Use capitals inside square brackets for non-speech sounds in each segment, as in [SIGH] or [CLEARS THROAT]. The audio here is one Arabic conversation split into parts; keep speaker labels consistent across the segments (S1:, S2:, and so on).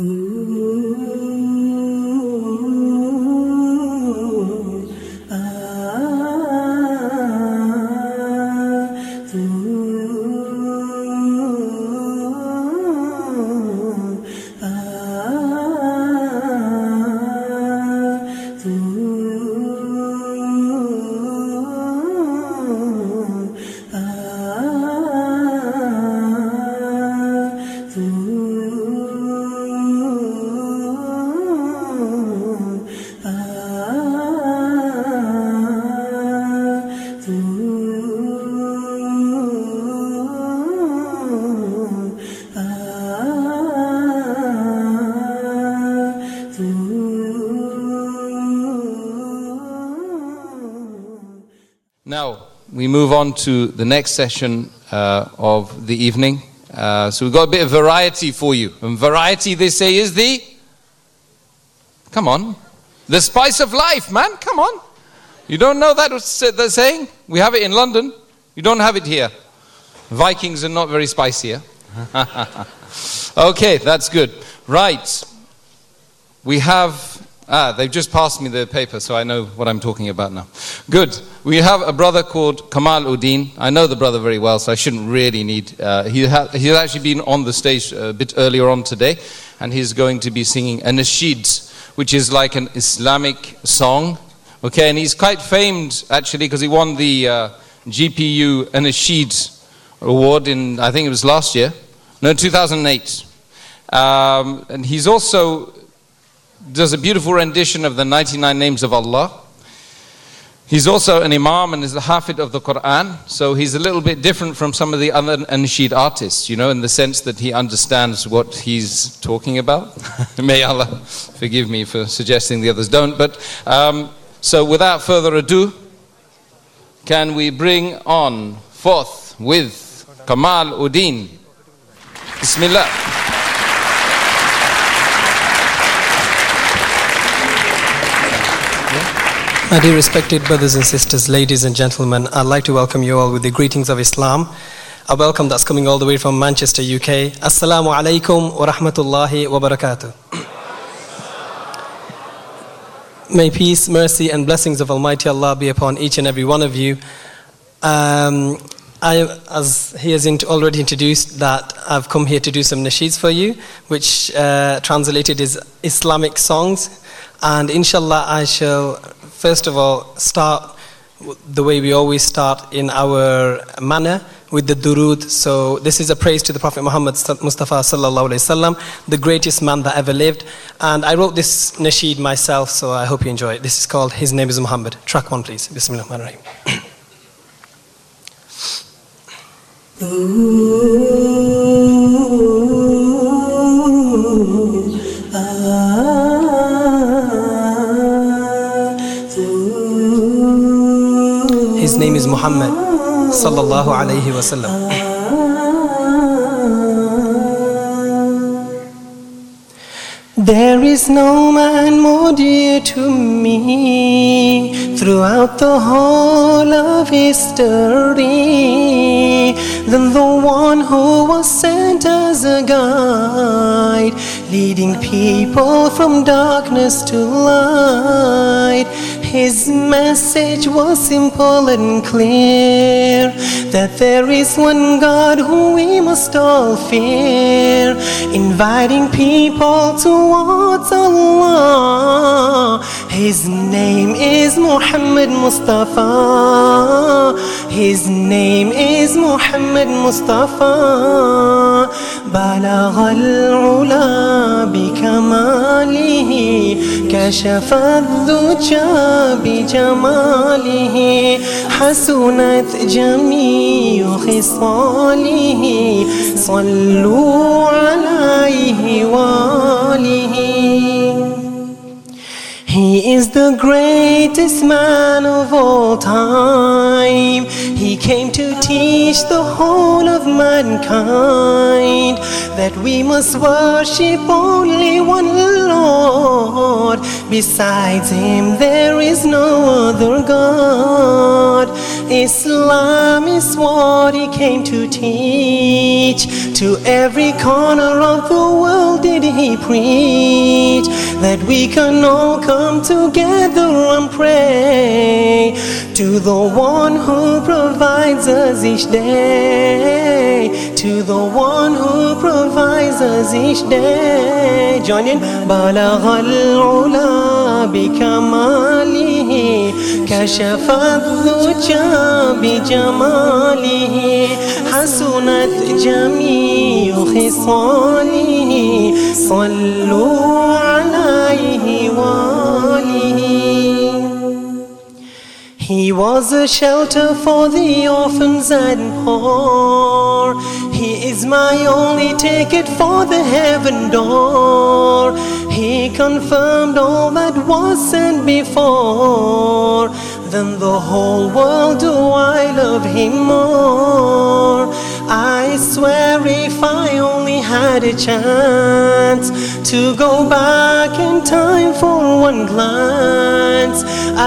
S1: Ooh. Now, we move on to the next session uh, of the evening. Uh, so we've got a bit of variety for you. And variety, they say, is the. Come on. The spice of life, man. Come on. You don't know that they're saying? We have it in London. You don't have it here. Vikings are not very spicy here. [LAUGHS] okay, that's good. Right. We have Ah, they've just passed me the paper, so I know what I'm talking about now. Good. We have a brother called Kamal Udin. I know the brother very well, so I shouldn't really need. Uh, he ha- he's actually been on the stage a bit earlier on today, and he's going to be singing a nasheed, which is like an Islamic song. Okay, and he's quite famed actually because he won the uh, GPU Nasheed award in, I think it was last year, no, 2008. Um, and he's also does a beautiful rendition of the 99 names of Allah. He's also an imam and is the hafid of the Quran, so he's a little bit different from some of the other Anashid artists, you know, in the sense that he understands what he's talking about. [LAUGHS] May Allah forgive me for suggesting the others don't. But um, so without further ado, can we bring on forth with Kamal Udin? Bismillah.
S2: My dear respected brothers and sisters, ladies and gentlemen, I'd like to welcome you all with the greetings of Islam. A welcome that's coming all the way from Manchester, UK. Assalamu alaikum wa rahmatullahi wa barakatuh. May peace, mercy, and blessings of Almighty Allah be upon each and every one of you. Um, I, as he has already introduced, that I've come here to do some nasheeds for you, which uh, translated is Islamic songs. And inshallah, I shall first of all start the way we always start in our manner with the durud. So this is a praise to the Prophet Muhammad Mustafa sallallahu alaihi wasallam, the greatest man that ever lived. And I wrote this nasheed myself, so I hope you enjoy it. This is called His Name is Muhammad. Track one, please. Bismillah His name is Muhammad sallallahu alayhi wasallam. There is no man more dear to me throughout the whole of history than the one who was sent as a guide, leading people from darkness to light. His message was simple and clear that there is one God who we must all fear, inviting people towards Allah. His name is Muhammad Mustafa. His name is Muhammad Mustafa. بلغ العلا بكماله كشف الدجى بجماله حسنت جميع خصاله صلوا عليه وآله He is the greatest man of all time. He came to teach the whole of mankind that we must worship only one Lord. Besides Him, there is no other God. Islam is what He came to teach. To every corner of the world He he preached that we can all come together and pray to the one who provides us each day, to the one who provides us each day. Join in. بلغ العلا بكماله كشف الذجى بجماله حسنت جميع خصاله صلوا عليه وآله He was a shelter for the orphans and poor. He is my only ticket for the heaven door. He confirmed all that was said before. Then the whole world do I love him more. I swear if I only had a chance to go back in time for one glance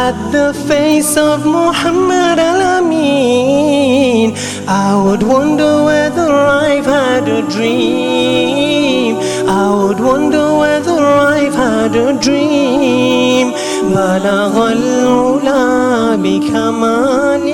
S2: at the face of Muhammad Al-Amin, I would wonder whether I've had a dream. I would wonder whether I've had a dream. بلغ العلا بكماله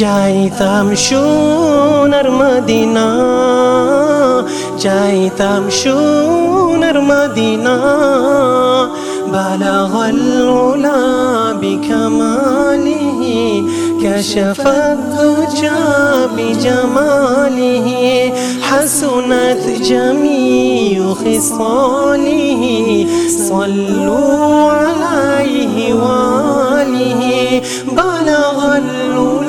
S2: যাইতাম সোনার মদিনা যাইতাম সোনার মদিনা بلغ العلا بكماله كشف الذجى بجماله حسنت جميع خصاله صلوا عليه وآله بلغ العلا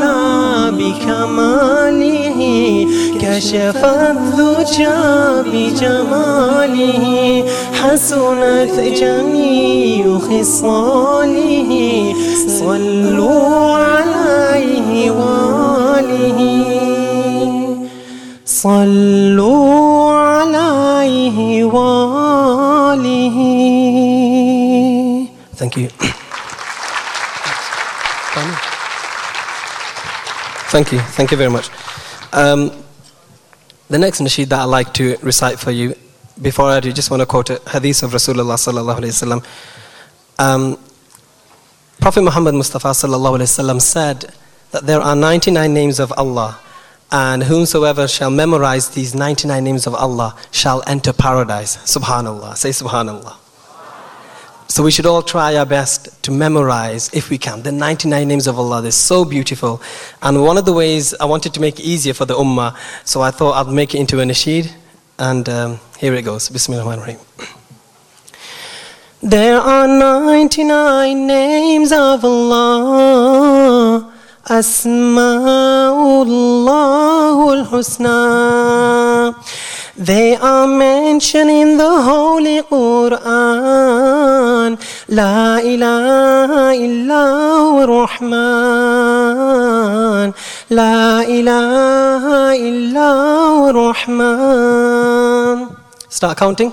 S2: بكماله كشف الذجى بجماله حسنت جميع خصاله صلوا عليه وآله صلوا عليه وآله Thank you. Thank you. Thank you very much. Um, the next nasheed that I'd like to recite for you, before I do, just want to quote a hadith of Rasulullah sallallahu alaihi wasallam. Um, Prophet Muhammad Mustafa sallallahu alaihi wasallam said that there are 99 names of Allah, and whomsoever shall memorize these 99 names of Allah shall enter paradise. Subhanallah. Say Subhanallah. So we should all try our best to memorize, if we can, the 99 names of Allah. They're so beautiful. And one of the ways I wanted to make it easier for the ummah, so I thought I'd make it into a nasheed. And um, here it goes. Bismillahirrahmanirrahim. There are 99 names of Allah. Asma'ullah al-Husna. They are mentioned in the Holy Quran. La ilaha illa Rahman. La ilaha illa Rahman. Start counting.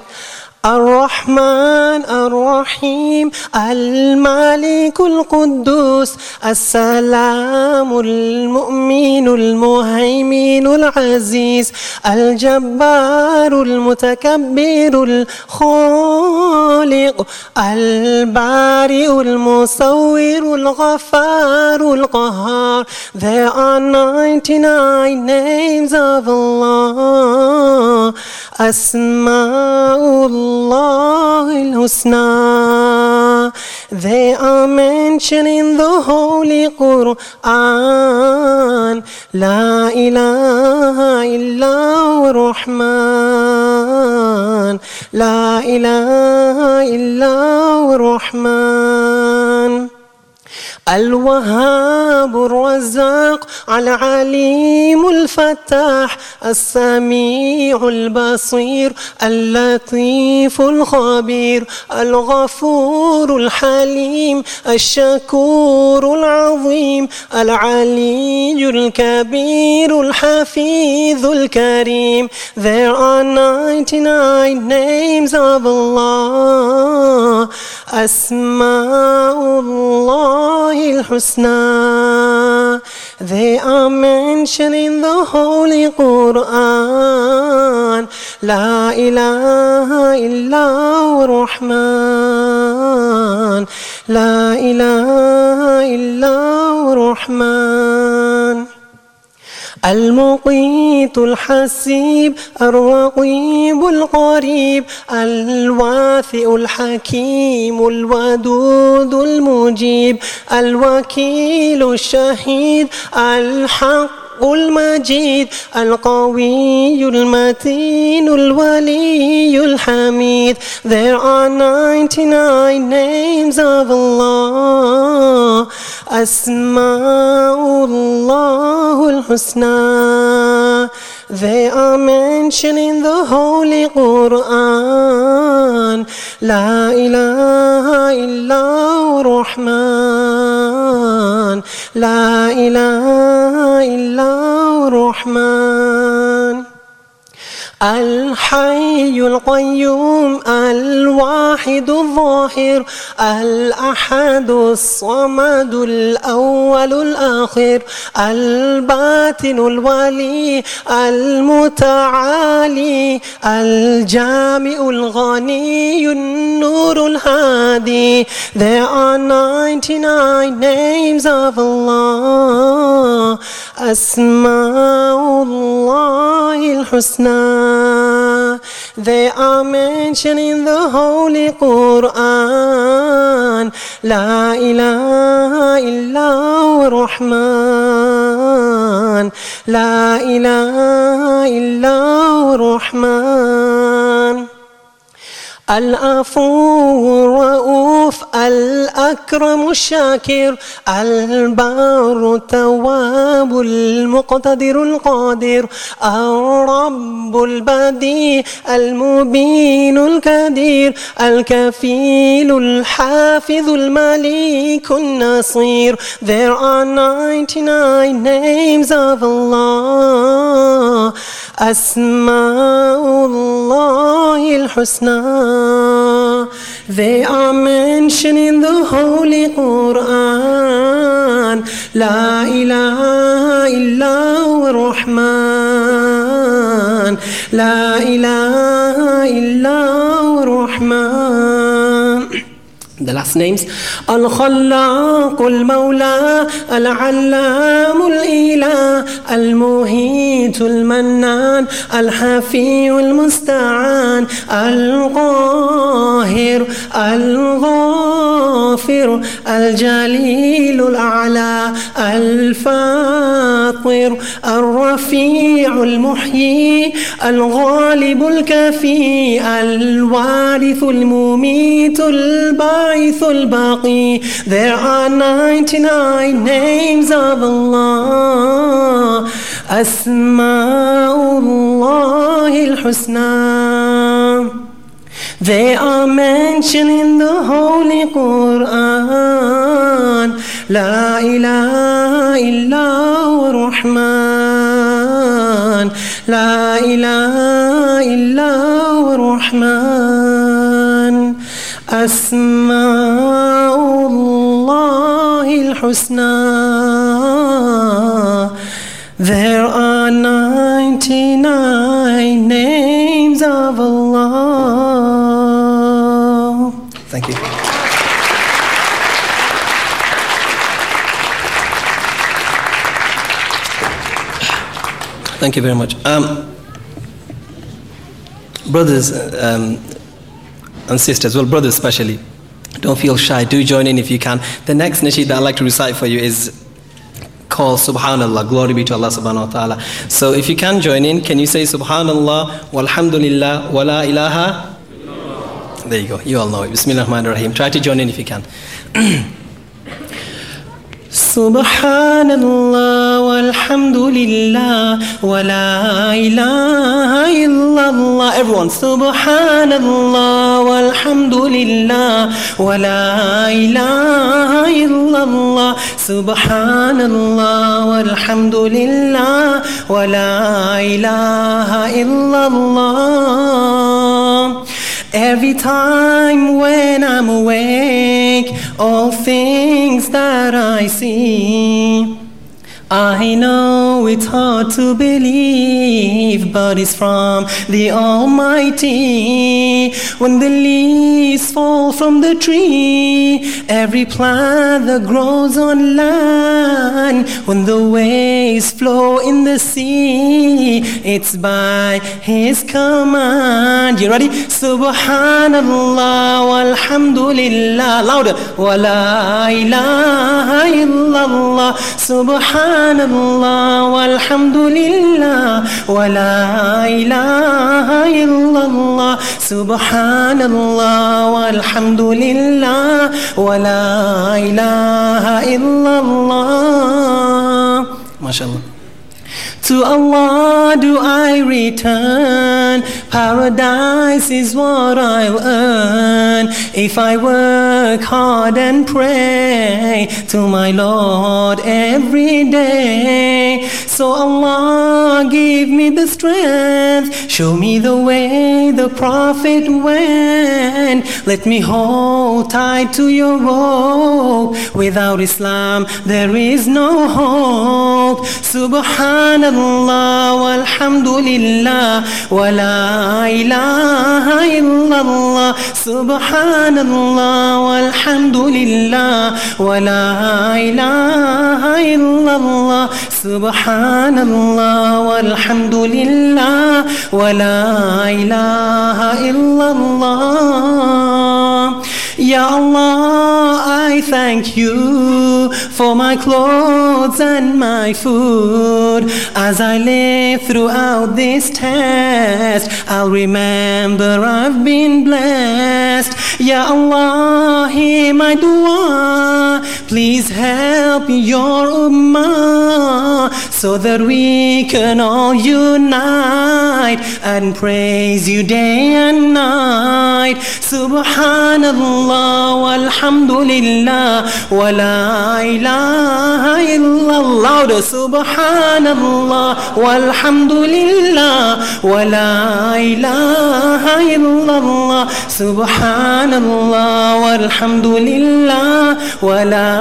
S2: الرحمن الرحيم الملك القدوس السلام المؤمن المهيمن العزيز الجبار المتكبر الخالق البارئ المصور الغفار القهار. There are 99 names of Allah. أسماء الله الحسنى. They are mentioned in the Holy Quran. لا إله إلا هو الرحمن. لا إله إلا هو الرحمن. الوهاب الرزاق العليم الفتاح السميع البصير اللطيف الخبير الغفور الحليم الشكور العظيم العلي الكبير الحفيظ الكريم There are 99 names of Allah. أسماء الله الحسنى. They are mentioned in the Holy Quran لا إله إلا هو الرحمن. لا إله إلا هو الرحمن. المقيت الحسيب الرقيب القريب الواثئ الحكيم الودود المجيب الوكيل الشهيد الحق المجيد القوي المتين الولي الحميد. There are 99 names of Allah. أسماء الله الحسنى. They are mentioning the Holy Quran. La ilaha illa Rahman. La ilaha illa Rahman. الحي القيوم الواحد الظاهر الأحد الصمد الأول الآخر الباطن الولي المتعالي الجامع الغني النور الهادي. There are 99 names of Allah. أسماء الله الحسنى. They are mentioned in the Holy Quran. إلا هو الرحمن لا إله إلا هو الرحمن العفو الرؤوف الأكرم الشاكر البار التواب المقتدر القادر الرب البديع المبين الكدير الكفيل الحافظ المليك النصير There are 99 names of Allah. أسماء الله الحسنى. They are mentioned in the Holy Quran. لا إله إلا هو الرحمن. لا إله إلا هو الرحمن. The last names. الخلاق المولى العلام الإله المهيت المنان الحفي المستعان القاهر الغافر الجليل الأعلى الفاطر الرفيع المحيي الغالب الكفي الوارث المميت الباعث الباقي. There are 99 names of Allah. أسماء الله الحسنى. They are mentioned in the Holy Quran. لا إله إلا هو الرحمن. لا إله إلا هو الرحمن. أسماء الله الحسنى There are 99 names of Allah. Thank you. Thank you very much. Um, brothers um, and sisters, well, brothers especially. Don't feel shy. Do join in if you can. The next nasheed that I'd like to recite for you is called Subhanallah. Glory be to Allah subhanahu wa ta'ala. So if you can join in, can you say Subhanallah, Walhamdulillah, Wala ilaha? There you go. You all know it. Bismillah ar-Rahman ar-Rahim. Try to join in if you can. [CLEARS THROAT] Subhanallah. والحمد لله ولا إله إلا الله. Everyone سبحان الله والحمد لله ولا إله إلا الله. سبحان الله والحمد لله ولا إله إلا الله. Every time when I'm awake, all things that I see. I know it's hard to believe, but it's from the Almighty. When the leaves fall from the tree, every plant that grows on land, when the waves flow in the sea, it's by His command. You ready? Subhanallah walhamdulillah. Louder. Wa la ilaha illallah. Subhanallah. سبحان الله والحمد لله ولا إله إلا الله. سبحان الله والحمد لله ولا إله إلا الله. ما شاء الله. To Allah do I return. Paradise is what I'll earn if I work hard and pray to my Lord every day. So Allah give me the strength, show me the way the Prophet went. Let me hold tight to your rope. Without Islam, there is no hope. Subhanallah. ولا إله إلا الله سبحان الله والحمد لله ولا إله إلا الله سبحان الله والحمد لله ولا إله إلا الله Ya Allah, I thank you for my clothes and my food. As I live throughout this test, I'll remember I've been blessed. Ya Allah, hear my dua. Please help your ummah so that we can all unite and praise you day and night. Subhanallah, walhamdulillah, wa la ilaha illallah. إلا الله سبحان الله والحمد لله ولا إله إلا الله سبحان الله والحمد لله ولا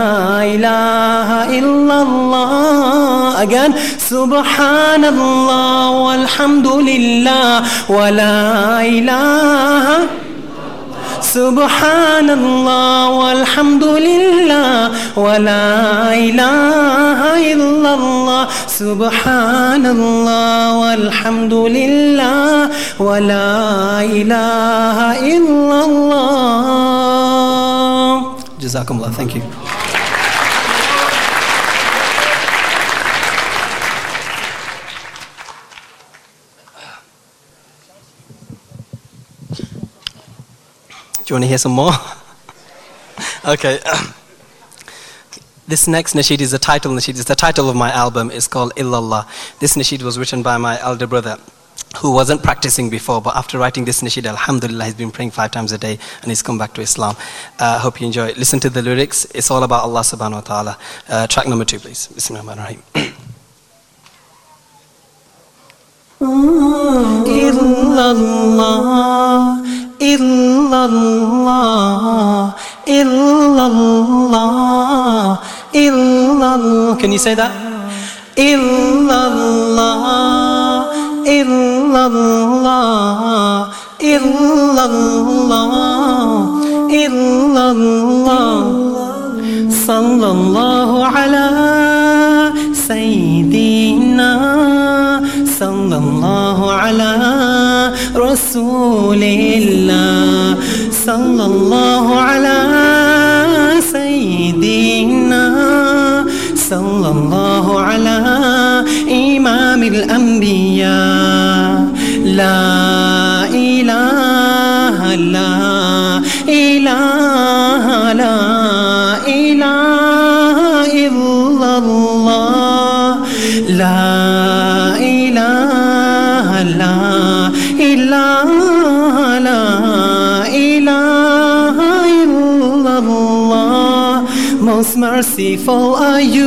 S2: إله إلا الله again سبحان الله والحمد لله ولا إله سبحان الله والحمد لله ولا إله إلا الله. سبحان الله والحمد لله ولا إله إلا الله. جزاكم الله. Thank you. Do you want to hear some more? [LAUGHS] okay. This next nasheed is the title nasheed. It's the title of my album. It's called Illallah. This nasheed was written by my elder brother who wasn't practicing before, but after writing this nasheed, alhamdulillah, he's been praying five times a day and he's come back to Islam. I uh, hope you enjoy it. Listen to the lyrics. It's all about Allah subhanahu wa ta'ala. Uh, track number two, please. Bismillahirrahmanirrahim. [COUGHS] illallah illallah, illallah, illallah. Can you say that? Illallah, illallah, illallah, illallah. Sallallahu ala Sayyidina sallallahu ala رسول الله صلى الله على سيدنا صلى الله على إمام الأنبياء. لا merciful are you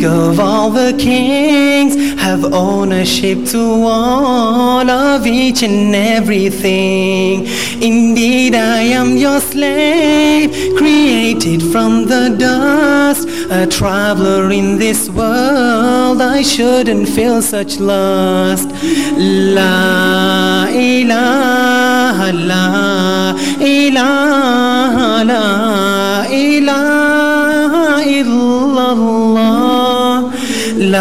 S2: King of all the kings Have ownership to all of each and everything. Indeed I am your slave Created from the dust. A traveler in this world I shouldn't feel such lust. La ilaha la ilaha la ilaha illallah ಇಲ್ಲ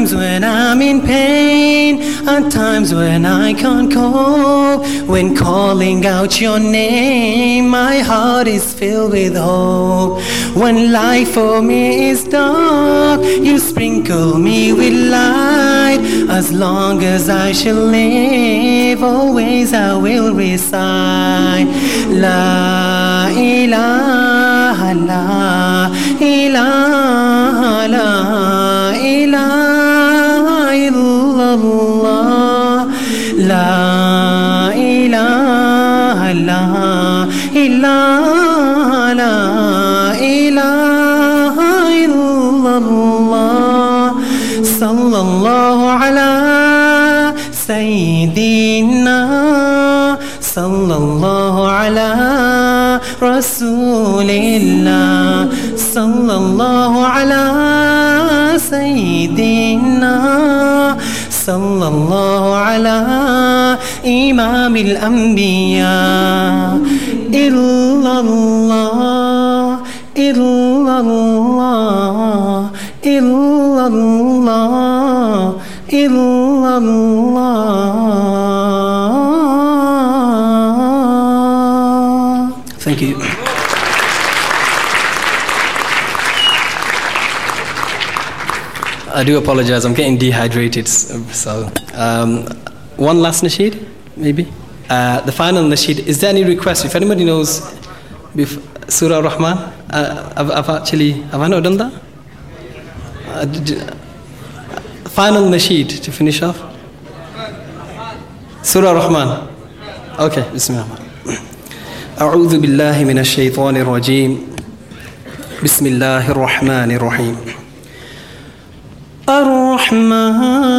S2: times when I'm in pain At times when I can't cope. When calling out your name My heart is filled with hope. When life for me is dark You sprinkle me with light. As long as I shall live Always I will recite La ilaha la ilaha la ilaha ilaha la ilaha la ilaha illallah Sallallahu ala سيدنا صلى الله على رسول الله. صلى الله على سيدنا صلى الله على إمام الأنبياء إلا الله إلا الله إلا الله إلا الله Thank you. I do apologize, I'm getting dehydrated. So, um, one last nasheed, maybe? Uh, the final nasheed, is there any request? If anybody knows bef- Surah Rahman, uh, I've, I've actually, have I not done that? Uh, did- final nasheed to finish off. Surah Rahman. Okay, Bismillah. أعوذ بالله من الشيطان الرجيم بسم الله الرحمن الرحيم الرحمن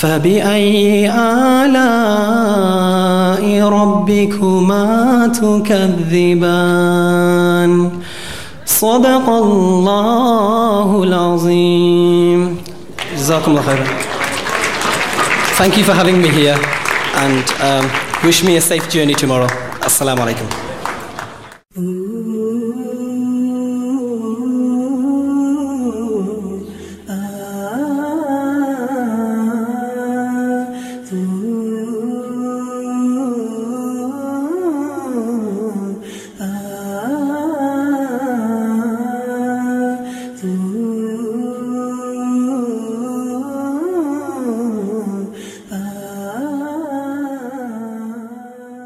S2: فبأي آلاء ربكما تكذبان صدق الله العظيم جزاكم الله خيرا Thank you for having me here and um, wish me a safe journey tomorrow. Assalamu alaikum.